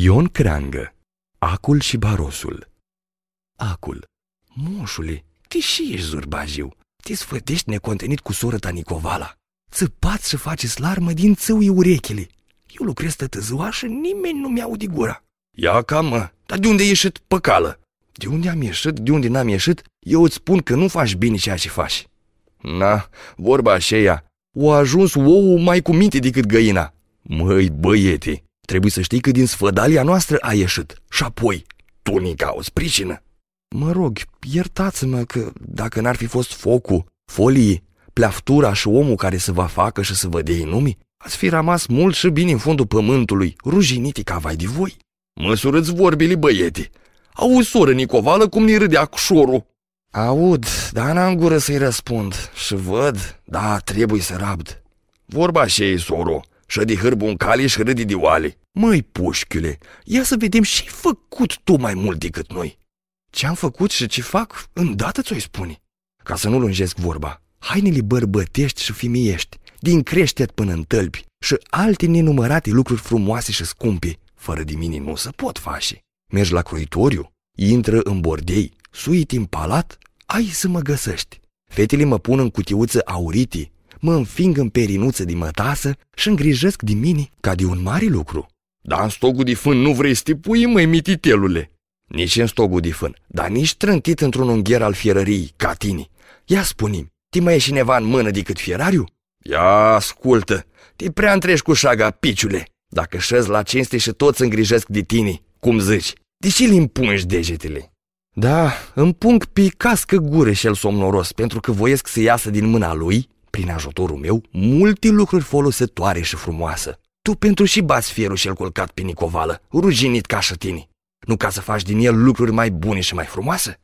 Ion Creangă Acul și barosul. Acul Moșule, te și ești zurbajiu Te sfătești necontenit cu soră ta Nicovala. Țăpați și faceți larmă din țâui urechile. Eu lucrez tătă ziua și nimeni nu mi-aude gura. Ia ca mă, dar de unde ai ieșit păcală? De unde am ieșit, de unde n-am ieșit, eu îți spun că nu faci bine ceea ce faci. Na, vorba aceea, o ajuns ou mai cu minte decât găina. Măi, băiete, Trebuie să știi că din sfădalia noastră a ieșit. Și apoi, tu ni cauți pricină. Mă rog, iertați-mă că dacă n-ar fi fost focul, folii, pleaftura și omul care să vă facă și să vă dea numii, ați fi rămas mult și bine în fundul pământului, ruginiti ca vai de voi. Măsură-ți vorbile, băiete. Auzi, soră Nicovală, cum ne râdea cu șorul. Aud, dar n-am gură să-i răspund și văd, da, trebuie să rabd. Vorba și ei, soro, și de hârbă un cale și râde de oale. Măi, pușchiule, ia să vedem ce-ai făcut tu mai mult decât noi. Ce-am făcut și ce fac, îndată ți-o spune. Ca să nu lungesc vorba, hainele bărbătești și femiești, din creștet până în tălpi și alte nenumărate lucruri frumoase și scumpe, fără de mine nu se pot face. Mergi la croitoriu, intră în bordei, suit în palat, ai să mă găsești. Fetele mă pun în cutiuță auriti, mă înfing în perinuță de mătasă și îngrijesc de mine ca de un mare lucru. Dar în stogul de fân nu vrei să te pui, măi, mititelule. Nici în stogul de fân, dar nici trântit într-un ungher al fierăriei, ca tine. Ia spune ti mai e cineva în mână decât fierariu? Ia ascultă, te prea întrești cu șaga, piciule. Dacă șezi la cinste și toți îngrijesc de tine, cum zici, deși îi împungi degetele. Da, împung pe cască gure și el somnoros, pentru că voiesc să iasă din mâna lui prin ajutorul meu, multe lucruri folositoare și frumoase. Tu pentru și bați fierul și-l culcat pe Nicovală, ruginit ca și tine. Nu ca să faci din el lucruri mai bune și mai frumoase?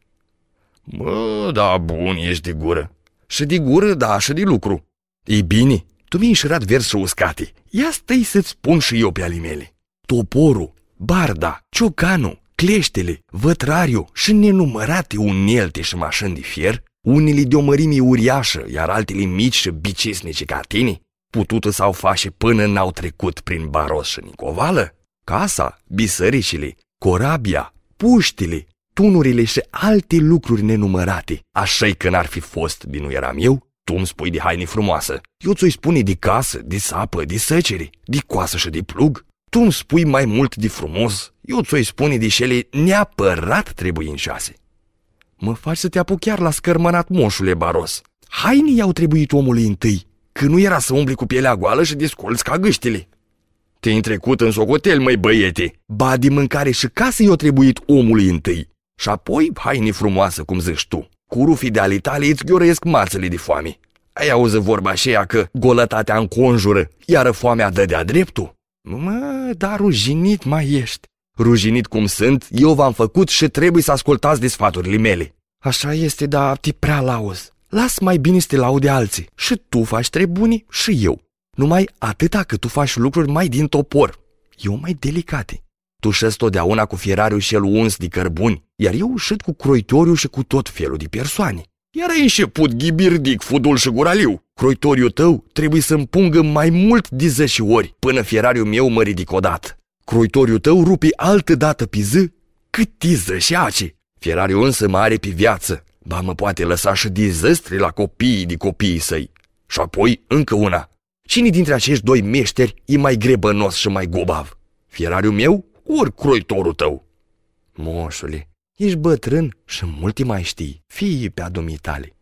Mă, da, bun, ești de gură. Și de gură, da, și de lucru. Ei bine, tu mi-ai înșirat versul uscate. Ia stai să-ți spun și eu pe ale mele. Toporul, barda, ciocanul, cleștele, vătrariu și nenumărate unelte și mașini de fier unele de o mărime uriașă, iar altele mici și bicisnice ca tine, putută sau face până n-au trecut prin Baros și Nicovală? Casa, bisăricile, corabia, puștile, tunurile și alte lucruri nenumărate, așa că n-ar fi de din nu eram eu, tu îmi spui de haine frumoasă, eu ți-o spune de casă, de sapă, de săcere, de coasă și de plug. Tu îmi spui mai mult de frumos, eu ți-o spune de șele neapărat trebuie în șase. Mă faci să te apuc chiar la scărmănat moșule baros. Haine i-au trebuit omului întâi, că nu era să umbli cu pielea goală și descolți ca gâștile. Te-ai trecut în socotel, măi băiete. Ba, de mâncare și casă i-au trebuit omului întâi. Și apoi haine frumoasă, cum zici tu. Cu rufii de ale tale îți ghiorăiesc mațele de foame. Ai auzit vorba aceea că golătatea înconjură, iar foamea dă de-a dreptul? Mă, dar ruginit mai ești. Ruginit cum sunt, eu v-am făcut și trebuie să ascultați de sfaturile mele. Așa este, dar te prea lauzi. Las mai bine să te laude alții. Și tu faci trebuni și eu. Numai atâta că tu faci lucruri mai din topor. Eu mai delicate. Tu șezi totdeauna cu fierariu și el uns de cărbuni, iar eu șed cu croitoriu și cu tot felul de persoane. Iar ai început ghibirdic, fudul și guraliu. Croitoriul tău trebuie să împungă mai mult de zece ori până fierariul meu mă ridic odată. Croitoriul tău rupi altă dată pe zi cât tiză și aci. Fierariu însă mare pe viață, ba mă poate lăsa și dizăstri la copiii de copiii săi. Și apoi încă una. Cine dintre acești doi meșteri e mai grebănos și mai gobav? Fierariu meu ori croitorul tău? Moșule, ești bătrân și multe mai știi, fii pe adumitale.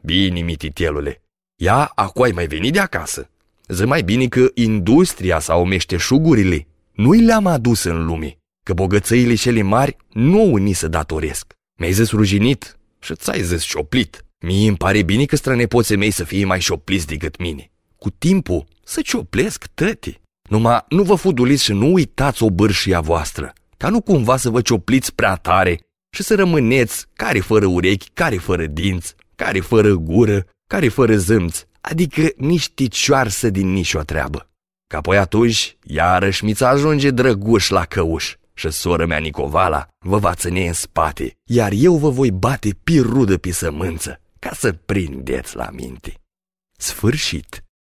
Bine, mititelule, ia acum ai mai venit de acasă. Zi mai bine că industria sau meșteșugurile nu-i le-am adus în lume, că bogățăile cele mari nu ni se datoresc. Mi-ai zis ruginit și ți-ai zis șoplit. Mie îmi pare bine că strănepoții mei să fie mai șopliți decât mine. Cu timpul să cioplesc tăti. Numai nu vă fuduliți și nu uitați o bârșia voastră, ca nu cumva să vă ciopliți prea tare și să rămâneți care fără urechi, care fără dinți, care fără gură, care fără zâmți, adică niște cioarsă din nicio treabă. Că apoi atunci, iarăși mi-ți ajunge drăguș la căuș și sora mea Nicovala vă va ține în spate, iar eu vă voi bate pirudă pe sămânță, ca să prindeți la minte. Sfârșit.